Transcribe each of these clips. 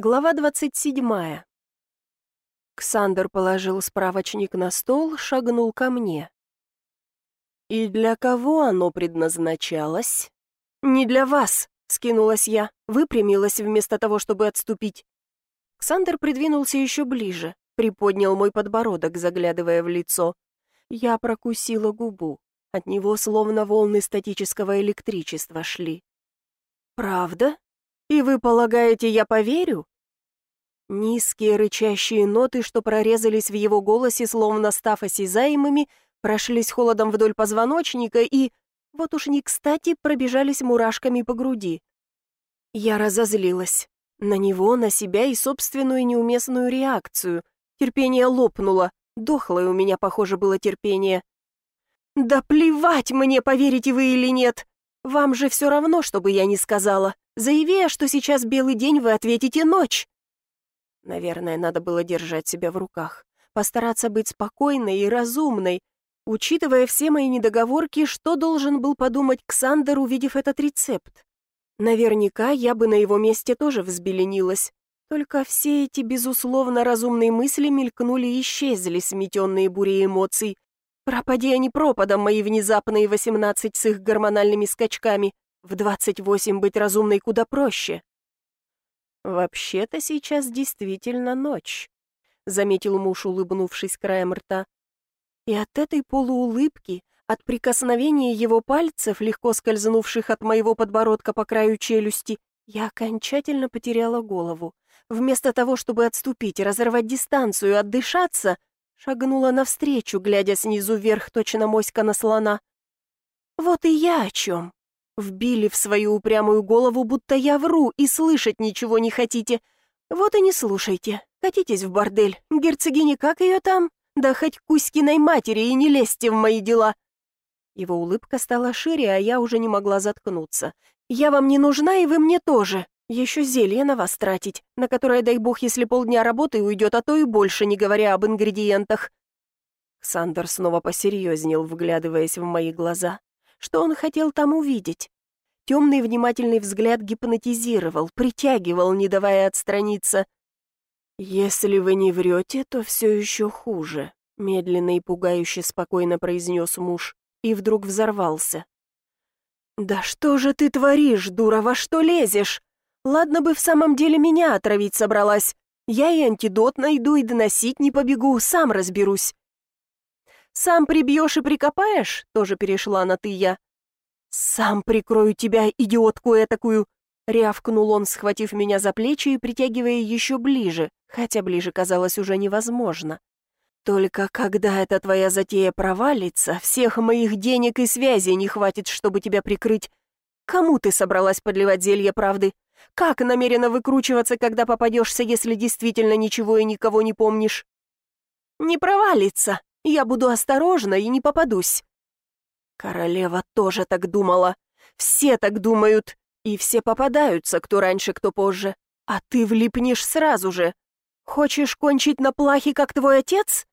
Глава 27. Ксандр положил справочник на стол, шагнул ко мне. «И для кого оно предназначалось?» «Не для вас», — скинулась я, выпрямилась вместо того, чтобы отступить. Ксандр придвинулся еще ближе, приподнял мой подбородок, заглядывая в лицо. Я прокусила губу. От него словно волны статического электричества шли. «Правда?» «И вы полагаете, я поверю?» Низкие рычащие ноты, что прорезались в его голосе, словно став осязаемыми, прошлись холодом вдоль позвоночника и, вот уж не кстати, пробежались мурашками по груди. Я разозлилась. На него, на себя и собственную неуместную реакцию. Терпение лопнуло. Дохлое у меня, похоже, было терпение. «Да плевать мне, поверите вы или нет! Вам же все равно, чтобы я не сказала. Заяви что сейчас белый день, вы ответите ночь. Наверное, надо было держать себя в руках, постараться быть спокойной и разумной, учитывая все мои недоговорки, что должен был подумать Ксандер, увидев этот рецепт. Наверняка я бы на его месте тоже взбеленилась. Только все эти, безусловно, разумные мысли мелькнули и исчезли, сметенные бурей эмоций. Пропади они пропадом, мои внезапные восемнадцать с их гормональными скачками. В двадцать восемь быть разумной куда проще. «Вообще-то сейчас действительно ночь», — заметил муж, улыбнувшись краем рта. И от этой полуулыбки, от прикосновения его пальцев, легко скользнувших от моего подбородка по краю челюсти, я окончательно потеряла голову. Вместо того, чтобы отступить, разорвать дистанцию, отдышаться, шагнула навстречу, глядя снизу вверх, точно моська на слона. Вот и я о чем. Вбили в свою упрямую голову, будто я вру и слышать ничего не хотите. Вот и не слушайте. Катитесь в бордель. Герцогиня, как ее там? Да хоть Кузькиной матери и не лезьте в мои дела. Его улыбка стала шире, а я уже не могла заткнуться. «Я вам не нужна, и вы мне тоже. Еще зелье на вас тратить, на которое, дай бог, если полдня работы уйдет, а то и больше, не говоря об ингредиентах». Ксандер снова посерьезнел, вглядываясь в мои глаза. Что он хотел там увидеть? Темный внимательный взгляд гипнотизировал, притягивал, не давая отстраниться. «Если вы не врете, то все еще хуже», — медленно и пугающе спокойно произнес муж, и вдруг взорвался. «Да что же ты творишь, дура, во что лезешь? Ладно бы в самом деле меня отравить собралась. Я и антидот найду, и доносить не побегу, сам разберусь. «Сам прибьешь и прикопаешь?» — тоже перешла на «ты» я. «Сам прикрою тебя, идиотку этакую!» — рявкнул он, схватив меня за плечи и притягивая еще ближе, хотя ближе казалось уже невозможно. «Только когда эта твоя затея провалится, всех моих денег и связей не хватит, чтобы тебя прикрыть. Кому ты собралась подливать зелье правды? Как намерена выкручиваться, когда попадешься, если действительно ничего и никого не помнишь?» «Не провалится!» Я буду осторожна и не попадусь». Королева тоже так думала. Все так думают. И все попадаются, кто раньше, кто позже. А ты влипнешь сразу же. Хочешь кончить на плахе, как твой отец?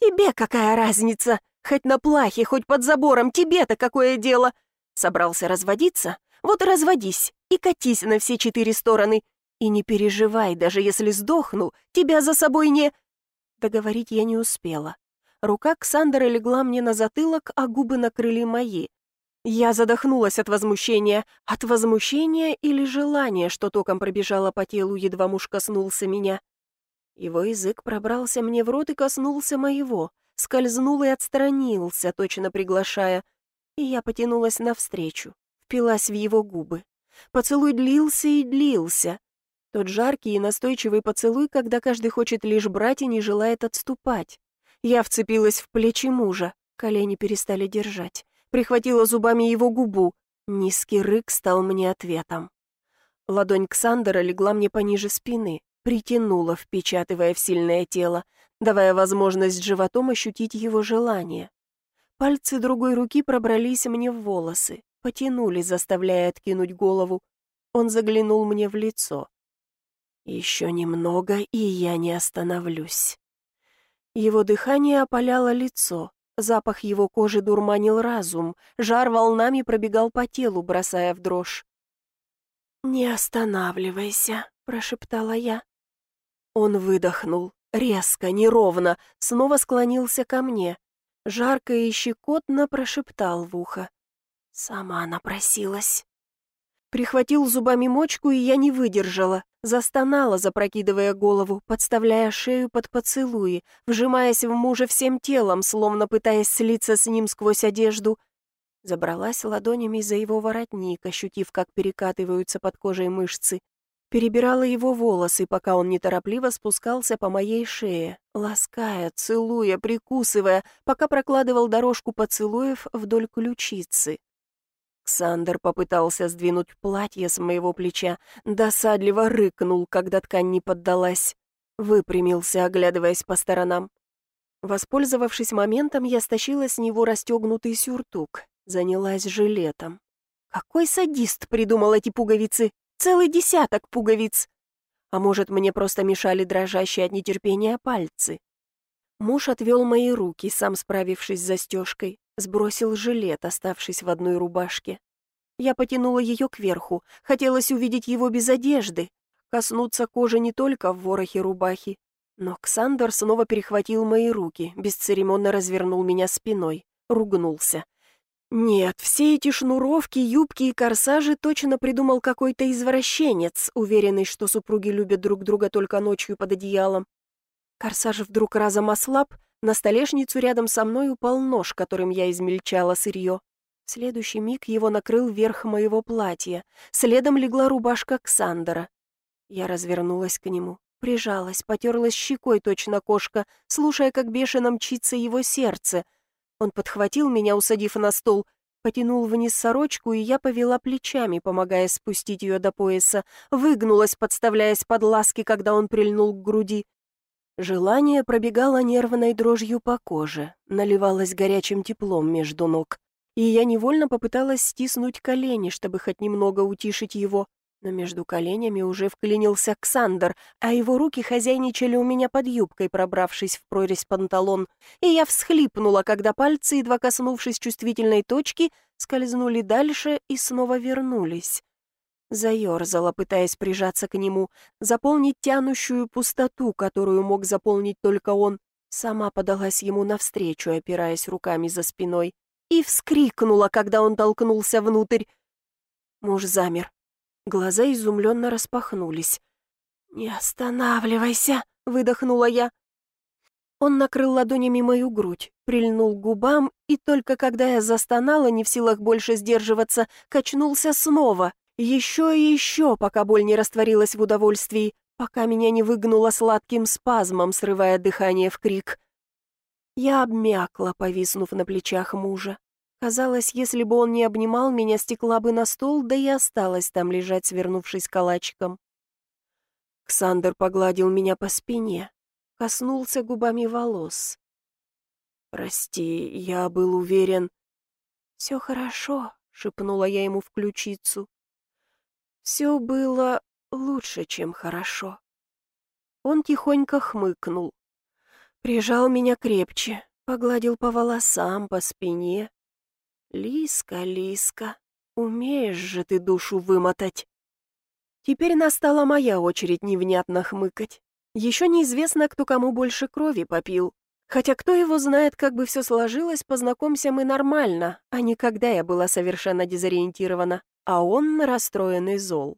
Тебе какая разница? Хоть на плахе, хоть под забором, тебе-то какое дело? Собрался разводиться? Вот разводись и катись на все четыре стороны. И не переживай, даже если сдохну, тебя за собой не... Договорить я не успела. Рука Ксандера легла мне на затылок, а губы накрыли мои. Я задохнулась от возмущения. От возмущения или желания, что током пробежало по телу, едва муж коснулся меня. Его язык пробрался мне в рот и коснулся моего, скользнул и отстранился, точно приглашая. И я потянулась навстречу, впилась в его губы. Поцелуй длился и длился. Тот жаркий и настойчивый поцелуй, когда каждый хочет лишь брать и не желает отступать. Я вцепилась в плечи мужа, колени перестали держать. Прихватила зубами его губу. Низкий рык стал мне ответом. Ладонь Ксандера легла мне пониже спины, притянула, впечатывая в сильное тело, давая возможность животом ощутить его желание. Пальцы другой руки пробрались мне в волосы, потянули, заставляя откинуть голову. Он заглянул мне в лицо. «Еще немного, и я не остановлюсь». Его дыхание опаляло лицо, запах его кожи дурманил разум, жар волнами пробегал по телу, бросая в дрожь. «Не останавливайся», — прошептала я. Он выдохнул, резко, неровно, снова склонился ко мне. Жарко и щекотно прошептал в ухо. Сама напросилась. Прихватил зубами мочку, и я не выдержала. Застонала, запрокидывая голову, подставляя шею под поцелуи, вжимаясь в мужа всем телом, словно пытаясь слиться с ним сквозь одежду. Забралась ладонями за его воротник, ощутив, как перекатываются под кожей мышцы. Перебирала его волосы, пока он неторопливо спускался по моей шее, лаская, целуя, прикусывая, пока прокладывал дорожку поцелуев вдоль ключицы. Александр попытался сдвинуть платье с моего плеча, досадливо рыкнул, когда ткань не поддалась. Выпрямился, оглядываясь по сторонам. Воспользовавшись моментом, я стащила с него расстегнутый сюртук, занялась жилетом. Какой садист придумал эти пуговицы? Целый десяток пуговиц. А может, мне просто мешали дрожащие от нетерпения пальцы? Муж отвел мои руки, сам справившись с застежкой, Сбросил жилет, оставшись в одной рубашке. Я потянула ее кверху, хотелось увидеть его без одежды, коснуться кожи не только в ворохе рубахи. Но Ксандр снова перехватил мои руки, бесцеремонно развернул меня спиной, ругнулся. Нет, все эти шнуровки, юбки и корсажи точно придумал какой-то извращенец, уверенный, что супруги любят друг друга только ночью под одеялом. Корсаж вдруг разом ослаб, на столешницу рядом со мной упал нож, которым я измельчала сырье. В следующий миг его накрыл верх моего платья. Следом легла рубашка Ксандера. Я развернулась к нему, прижалась, потерлась щекой точно кошка, слушая, как бешено мчится его сердце. Он подхватил меня, усадив на стол, потянул вниз сорочку, и я повела плечами, помогая спустить ее до пояса, выгнулась, подставляясь под ласки, когда он прильнул к груди. Желание пробегало нервной дрожью по коже, наливалось горячим теплом между ног, и я невольно попыталась стиснуть колени, чтобы хоть немного утишить его, но между коленями уже вклинился Ксандр, а его руки хозяйничали у меня под юбкой, пробравшись в прорезь панталон, и я всхлипнула, когда пальцы, едва коснувшись чувствительной точки, скользнули дальше и снова вернулись. Заерзала, пытаясь прижаться к нему, заполнить тянущую пустоту, которую мог заполнить только он. Сама подалась ему навстречу, опираясь руками за спиной, и вскрикнула, когда он толкнулся внутрь. Муж замер. Глаза изумленно распахнулись. «Не останавливайся!» — выдохнула я. Он накрыл ладонями мою грудь, прильнул к губам, и только когда я застонала, не в силах больше сдерживаться, качнулся снова, еще и еще, пока боль не растворилась в удовольствии, пока меня не выгнуло сладким спазмом, срывая дыхание в крик. Я обмякла, повиснув на плечах мужа. Казалось, если бы он не обнимал меня, стекла бы на стол, да и осталась там лежать, свернувшись калачиком. Ксандр погладил меня по спине, коснулся губами волос. «Прости, я был уверен...» «Все хорошо», — шепнула я ему в ключицу. Все было лучше, чем хорошо. Он тихонько хмыкнул. Прижал меня крепче, погладил по волосам, по спине. «Лиска, Лиска, умеешь же ты душу вымотать!» Теперь настала моя очередь невнятно хмыкать. Еще неизвестно, кто кому больше крови попил. Хотя кто его знает, как бы все сложилось, познакомься мы нормально, а не когда я была совершенно дезориентирована а он расстроенный зол.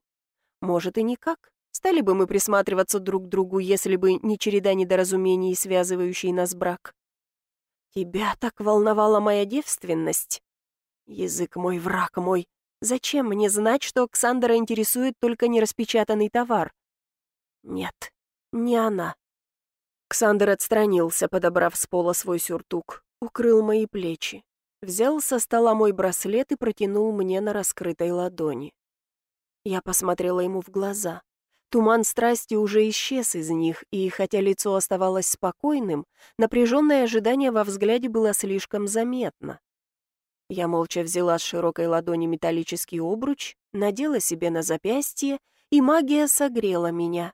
Может и никак. Стали бы мы присматриваться друг к другу, если бы не череда недоразумений, связывающий нас брак. Тебя так волновала моя девственность? Язык мой, враг мой. Зачем мне знать, что Оксандра интересует только нераспечатанный товар? Нет, не она. Ксандр отстранился, подобрав с пола свой сюртук, укрыл мои плечи. Взял со стола мой браслет и протянул мне на раскрытой ладони. Я посмотрела ему в глаза. Туман страсти уже исчез из них, и хотя лицо оставалось спокойным, напряженное ожидание во взгляде было слишком заметно. Я молча взяла с широкой ладони металлический обруч, надела себе на запястье, и магия согрела меня.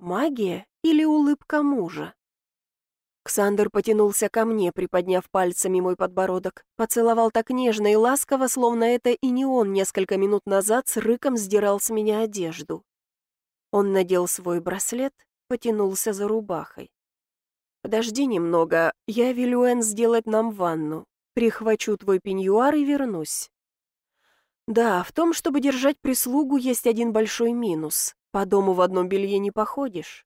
Магия или улыбка мужа? Ксандр потянулся ко мне, приподняв пальцами мой подбородок, поцеловал так нежно и ласково, словно это и не он несколько минут назад с рыком сдирал с меня одежду. Он надел свой браслет, потянулся за рубахой. «Подожди немного, я велю Энн сделать нам ванну. Прихвачу твой пеньюар и вернусь». Да, в том, чтобы держать прислугу, есть один большой минус. По дому в одном белье не походишь.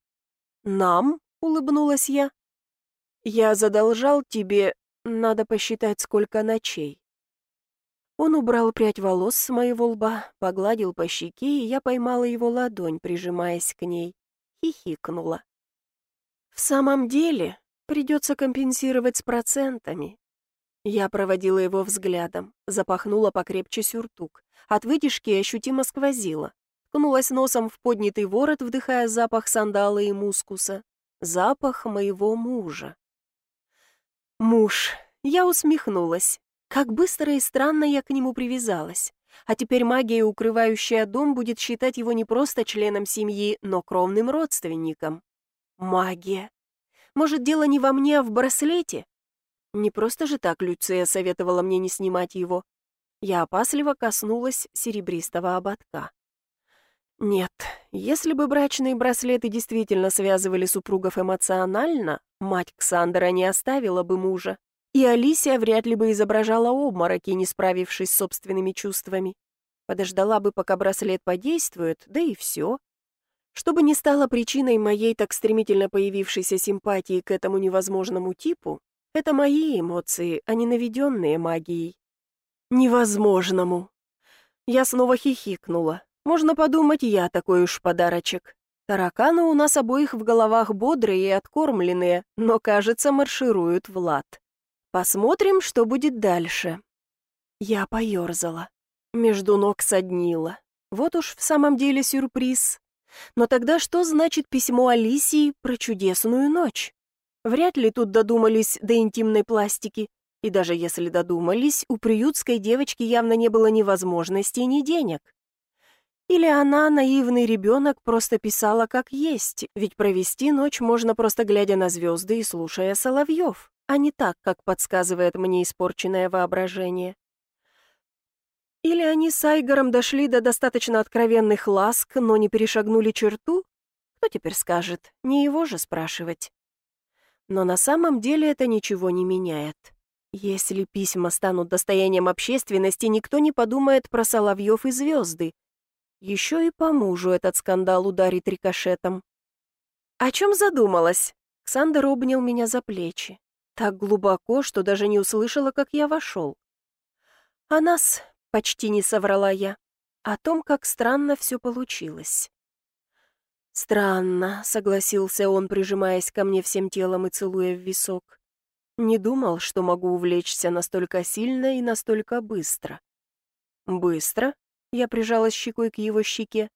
«Нам?» — улыбнулась я. «Я задолжал тебе, надо посчитать, сколько ночей». Он убрал прядь волос с моего лба, погладил по щеке, и я поймала его ладонь, прижимаясь к ней. Хихикнула. «В самом деле, придется компенсировать с процентами». Я проводила его взглядом, запахнула покрепче сюртук. От вытяжки ощутимо сквозила. Ткнулась носом в поднятый ворот, вдыхая запах сандала и мускуса. Запах моего мужа. Муж. Я усмехнулась. Как быстро и странно я к нему привязалась. А теперь магия, укрывающая дом, будет считать его не просто членом семьи, но кровным родственником. Магия. Может, дело не во мне, а в браслете? Не просто же так Люция советовала мне не снимать его. Я опасливо коснулась серебристого ободка. Нет, если бы брачные браслеты действительно связывали супругов эмоционально, мать Ксандера не оставила бы мужа, и Алисия вряд ли бы изображала обмороки, не справившись с собственными чувствами. Подождала бы, пока браслет подействует, да и все. Чтобы не стало причиной моей так стремительно появившейся симпатии к этому невозможному типу, это мои эмоции, а не наведенные магией. Невозможному. Я снова хихикнула. Можно подумать, я такой уж подарочек. Тараканы у нас обоих в головах бодрые и откормленные, но, кажется, маршируют в лад. Посмотрим, что будет дальше. Я поерзала. Между ног соднила. Вот уж в самом деле сюрприз. Но тогда что значит письмо Алисии про чудесную ночь? Вряд ли тут додумались до интимной пластики. И даже если додумались, у приютской девочки явно не было ни возможностей, ни денег. Или она, наивный ребенок, просто писала как есть, ведь провести ночь можно просто глядя на звезды и слушая соловьев, а не так, как подсказывает мне испорченное воображение. Или они с Айгором дошли до достаточно откровенных ласк, но не перешагнули черту? Кто теперь скажет? Не его же спрашивать. Но на самом деле это ничего не меняет. Если письма станут достоянием общественности, никто не подумает про соловьев и звезды, еще и по мужу этот скандал ударит рикошетом. «О чем задумалась?» Ксандер обнял меня за плечи. Так глубоко, что даже не услышала, как я вошел. «О нас», — почти не соврала я, — «о том, как странно все получилось». «Странно», — согласился он, прижимаясь ко мне всем телом и целуя в висок. «Не думал, что могу увлечься настолько сильно и настолько быстро». «Быстро?» Я прижалась щекой к его щеке.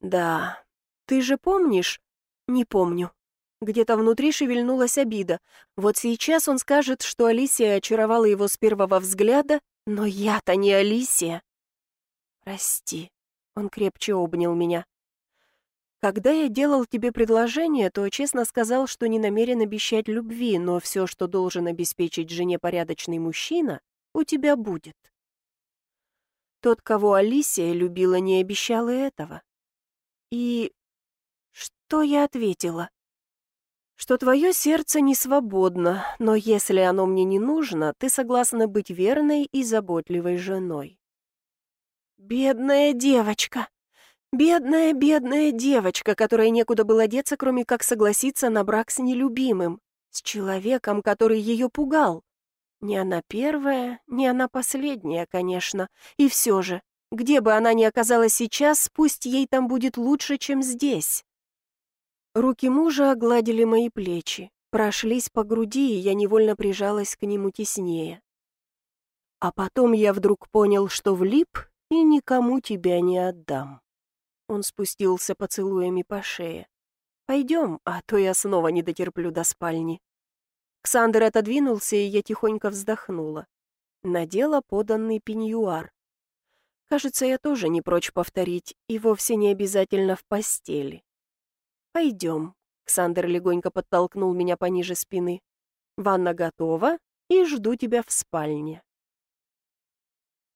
«Да, ты же помнишь?» «Не помню». Где-то внутри шевельнулась обида. Вот сейчас он скажет, что Алисия очаровала его с первого взгляда, но я-то не Алисия. «Прости», — он крепче обнял меня. «Когда я делал тебе предложение, то честно сказал, что не намерен обещать любви, но все, что должен обеспечить жене порядочный мужчина, у тебя будет». Тот, кого Алисия любила, не обещал и этого. И что я ответила? Что твое сердце не свободно, но если оно мне не нужно, ты согласна быть верной и заботливой женой. Бедная девочка! Бедная, бедная девочка, которой некуда было деться, кроме как согласиться на брак с нелюбимым, с человеком, который ее пугал. Не она первая, не она последняя, конечно. И все же, где бы она ни оказалась сейчас, пусть ей там будет лучше, чем здесь. Руки мужа огладили мои плечи, прошлись по груди, и я невольно прижалась к нему теснее. А потом я вдруг понял, что влип и никому тебя не отдам. Он спустился поцелуями по шее. «Пойдем, а то я снова не дотерплю до спальни». Ксандер отодвинулся, и я тихонько вздохнула. Надела поданный пеньюар. Кажется, я тоже не прочь повторить, и вовсе не обязательно в постели. «Пойдем», — Ксандер легонько подтолкнул меня пониже спины. «Ванна готова, и жду тебя в спальне».